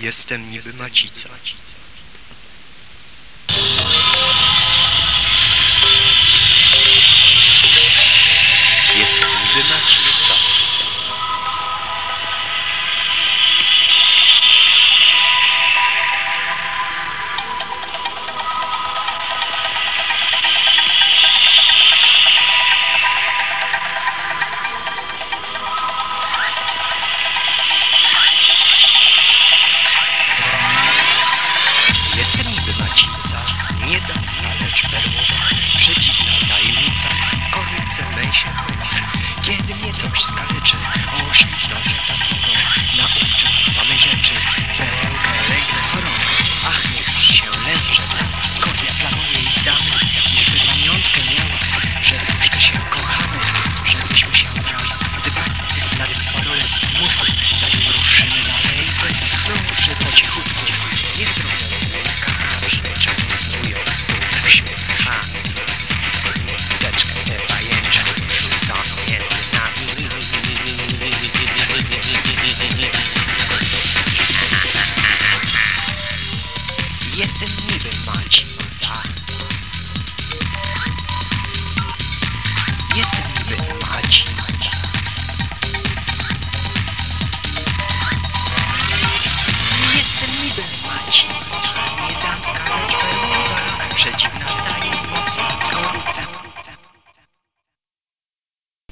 Jestem niby macica. Perłowa, przedziwna tajemnica, z koryce mej się chowa. Kiedy mnie coś skaleczy, oślicz noże nauczę z samej rzeczy, Jestem miły, Marcin Za.